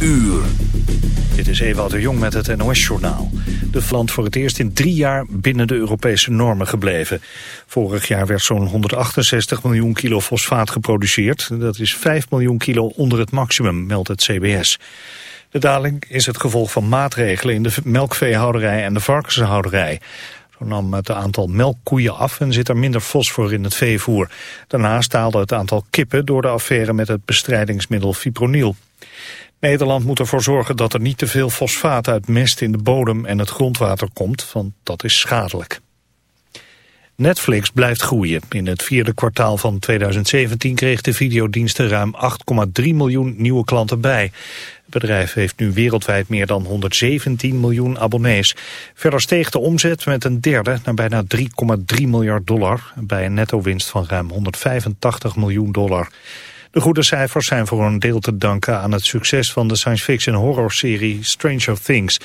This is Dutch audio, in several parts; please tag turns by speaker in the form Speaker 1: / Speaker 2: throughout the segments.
Speaker 1: uur.
Speaker 2: Dit is Ewout de Jong met het NOS-journaal. De land voor het eerst in drie jaar binnen de Europese normen gebleven. Vorig jaar werd zo'n 168 miljoen kilo fosfaat geproduceerd. Dat is 5 miljoen kilo onder het maximum, meldt het CBS. De daling is het gevolg van maatregelen in de melkveehouderij en de varkenshouderij. Zo nam het aantal melkkoeien af en zit er minder fosfor in het veevoer. Daarnaast daalde het aantal kippen door de affaire met het bestrijdingsmiddel fipronil. Nederland moet ervoor zorgen dat er niet te veel fosfaat uit mest in de bodem en het grondwater komt, want dat is schadelijk. Netflix blijft groeien. In het vierde kwartaal van 2017 kreeg de videodiensten ruim 8,3 miljoen nieuwe klanten bij. Het bedrijf heeft nu wereldwijd meer dan 117 miljoen abonnees. Verder steeg de omzet met een derde naar bijna 3,3 miljard dollar... bij een netto-winst van ruim 185 miljoen dollar. De goede cijfers zijn voor een deel te danken aan het succes van de science fiction horror-serie Stranger Things.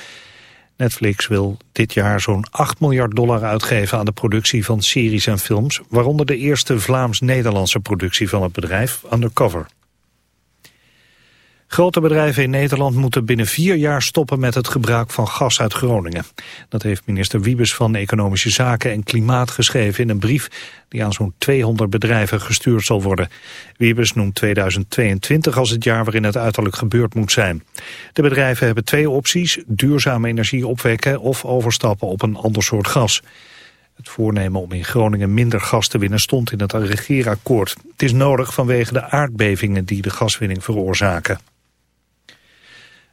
Speaker 2: Netflix wil dit jaar zo'n 8 miljard dollar uitgeven aan de productie van series en films, waaronder de eerste Vlaams-Nederlandse productie van het bedrijf, Undercover. Grote bedrijven in Nederland moeten binnen vier jaar stoppen met het gebruik van gas uit Groningen. Dat heeft minister Wiebes van Economische Zaken en Klimaat geschreven in een brief die aan zo'n 200 bedrijven gestuurd zal worden. Wiebes noemt 2022 als het jaar waarin het uiterlijk gebeurd moet zijn. De bedrijven hebben twee opties, duurzame energie opwekken of overstappen op een ander soort gas. Het voornemen om in Groningen minder gas te winnen stond in het regeerakkoord. Het is nodig vanwege de aardbevingen die de gaswinning veroorzaken.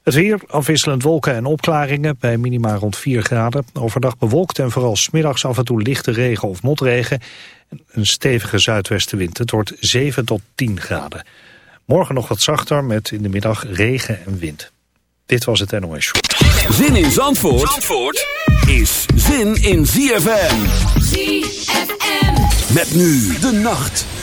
Speaker 2: Het weer, afwisselend wolken en opklaringen bij minima rond 4 graden. Overdag bewolkt en vooral smiddags af en toe lichte regen of motregen. Een stevige zuidwestenwind. Het wordt 7 tot 10 graden. Morgen nog wat zachter met in de middag regen en wind. Dit was het NOS Show.
Speaker 1: Zin in Zandvoort, Zandvoort is zin in ZFM. ZFM. Met nu de nacht.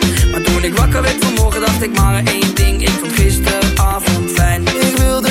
Speaker 3: Ik werd vanmorgen, dacht ik maar één ding. Ik vond gisteravond fijn.
Speaker 4: Ik wil dat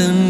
Speaker 5: and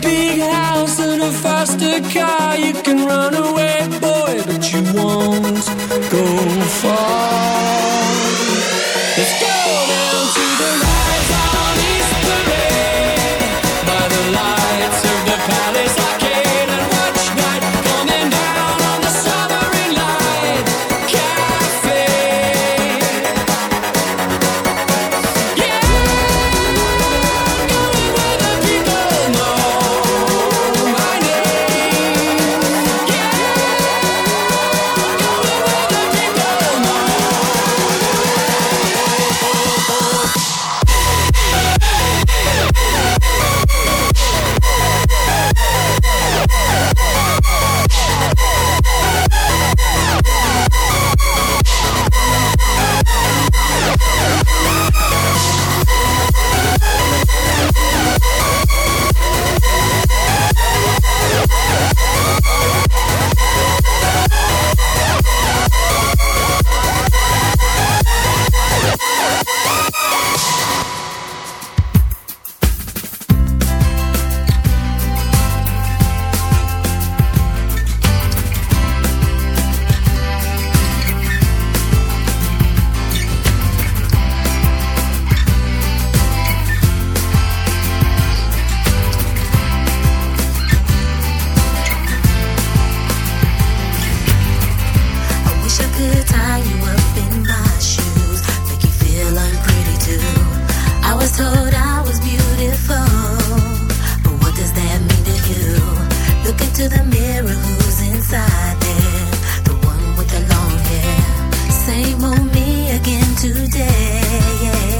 Speaker 5: big house and a faster car, you can run away.
Speaker 6: today.
Speaker 7: Yeah.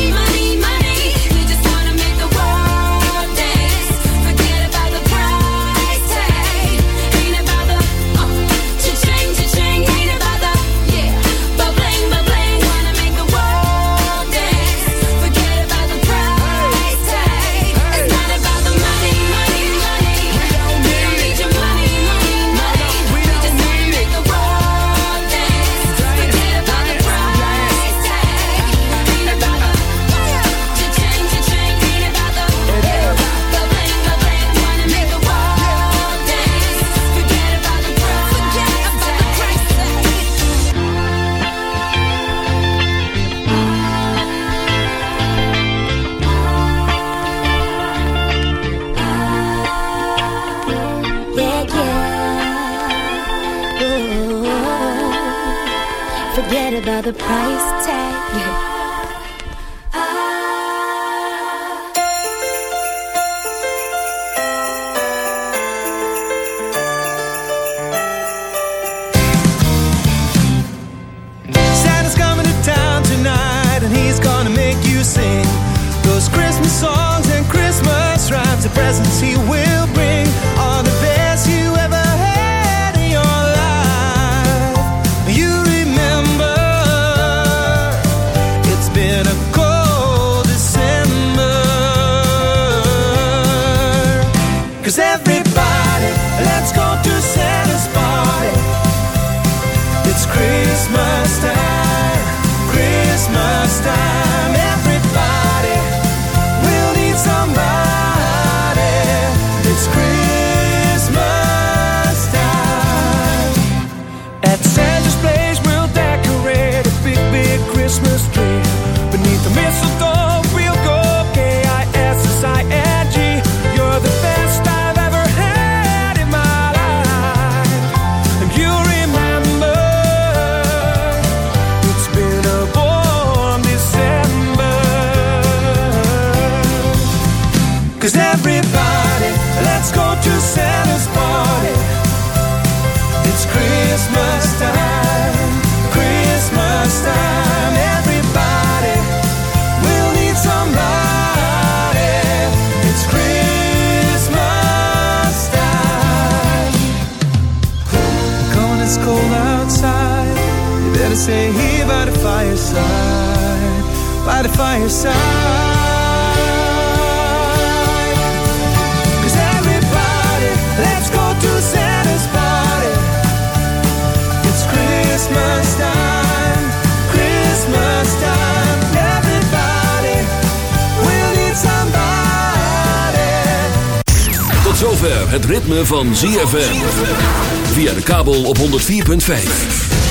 Speaker 8: By the fireside, let's go to time. Everybody.
Speaker 9: Tot zover het ritme van ZFM. Via de kabel op 104.5.